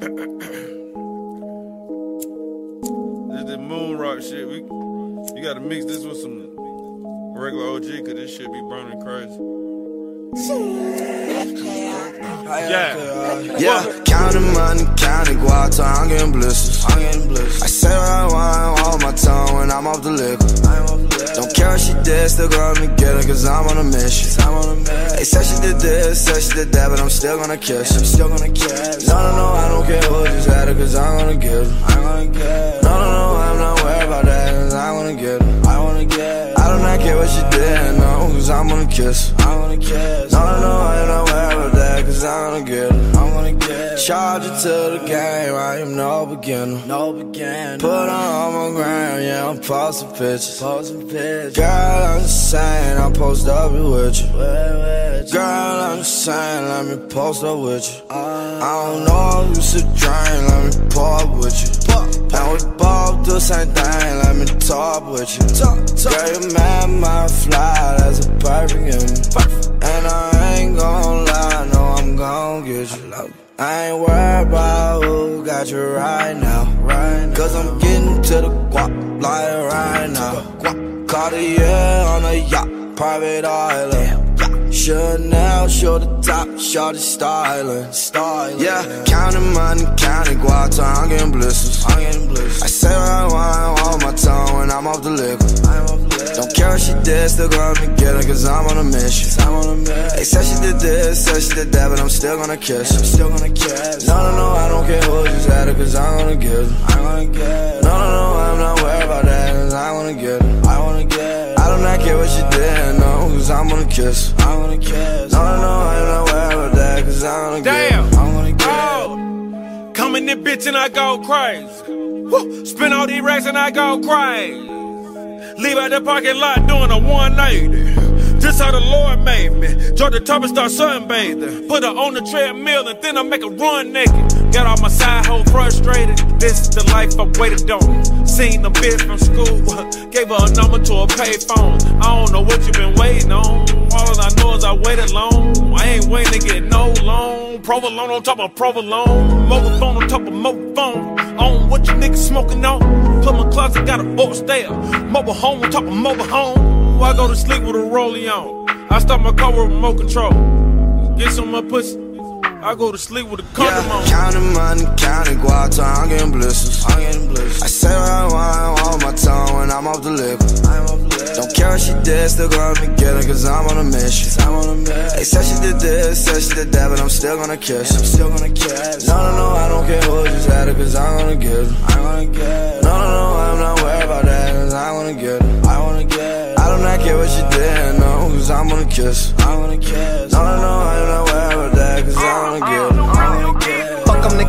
this the moon rock shit. We you gotta mix this with some regular OG cause this shit be burning crazy. Yeah. Yeah, counting money, counting guap I'm getting blisters. I'm getting blisters. I say what I want, hold my tongue when I'm off the liquor. I'm off the liquor. Don't care what she did, still gonna get her, cause I'm on a mission. I'm on a mission. They said she did this, said she did that, but I'm still gonna kiss. I'm still gonna kiss. No, no, no, I don't care who just had her, cause I'm gonna get her. I'm gonna get her. No, no, no, I'm not worried about that, cause I'm gonna get her. I wanna get her. I do not care what she did, no, cause I'm gonna kiss. I'm gonna kiss. No, no, no, I'm not worried cause I'm gonna get her. I'm gonna get her. Charge it to the game, I am no beginner. No beginner. Put on my gram, yeah, I'm posting pictures. Posting pictures. Girl, I'm just saying, I'll post up with you. Girl, I'm just saying, let me post up with you. Uh. I don't know if you should drink, let me pour up with you. And we both do the same thing, let me talk with you. Talk. Girl, you mad, my fly, that's a perfect image. And I ain't gon' I'm gon' get you. I ain't worried about who got you right now, right. Cause I'm getting to the guap like right now. Cartier on a yacht, private island. Chanel, show the top, shorty styling, styling. Yeah, counting money, counting guap till I'm getting blisters. I'm getting blisters. I say I want, hold my tongue when I'm off the liquor. I'm off the liquor. What she did, still gonna get her, cause I'm on a mission. I'm on a mission. They said she did this, said she did that, but I'm still gonna kiss her. I'm still gonna kiss. No, no, no, I don't care who just had her, cause I'm gonna get her. I'm gonna get her. No, no, no, I'm not worried about that, cause I wanna get her. I wanna get her. I do not care what she did, no, cause I'm gonna kiss her. I'm gonna kiss. No, no, no, I'm not worried about that, cause I'm gonna get Damn. her. I'm gonna get. Oh, come in this bitch and I go crazy. Woo. Spin all these racks and I go crazy. Leave out the parking lot doing a 180. This how the Lord made me. Drop the top and start sunbathing. Put her on the treadmill and then I make her run naked. Got all my side hoe frustrated. This is the life I waited on. Seen the bitch from school. Gave her a number to a payphone. I don't know what you been waiting on. All I know is I waited long. I ain't waiting to get no loan. Provolone on top of provolone. Mobile phone on top of mobile phone. On what you niggas smoking on. Closet got a box there. Mobile home on top of mobile home. I go to sleep with a rollie on. I start my car with remote control. Get some of my pussy. I go to sleep with a condom Yeah, on. counting money, counting guap till I'm getting blisters. I'm getting blisters. I say what I want, hold my tongue when I'm off the liquor. I'm off the. Don't care what she did, still gonna get her, cause I'm on a mission. I'm on a mission. They said she did this, said she did that, but I'm still gonna kiss her. I'm still gonna kiss. No, no, no, I don't care who just had her, cause I'm gonna her. I'm gonna get no, no, I'm not worried about that, cause I wanna get her. I wanna get her. I do not care what she did, no, cause I'm gonna kiss. I'm gonna kiss. No, no, no, I'm not worried about that, cause I wanna get her. I wanna get her.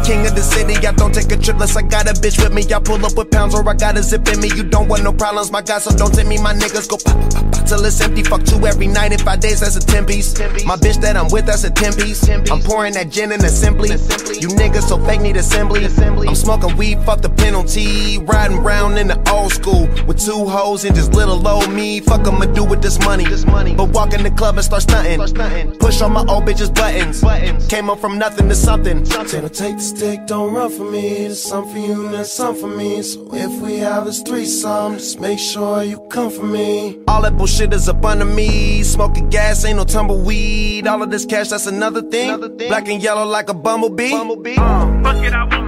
King of the city. I don't take a trip unless I got a bitch with me. I pull up with pounds or I got a zip in me. You don't want no problems, my guy, so don't take me. My niggas go pop, pop, pop, till it's empty. Fuck two every night in five days, that's a 10 piece. My bitch that I'm with, that's a 10 piece. I'm pouring that gin in assembly. You niggas so fake need assembly. I'm smoking weed, fuck the penalty. Riding round in the old school with two hoes and just little old me. Fuck I'ma do with this money. But walk in the club and start stunting. Push on my old bitches buttons. Came up from nothing to something. Gonna take stick, don't run for me. There's some for you, and there's some for me. So if we have this threesome, just make sure you come for me. All that bullshit is up under me. Smoking gas, ain't no tumbleweed. All of this cash, that's another thing. Black and yellow like a bumblebee. Fuck it, I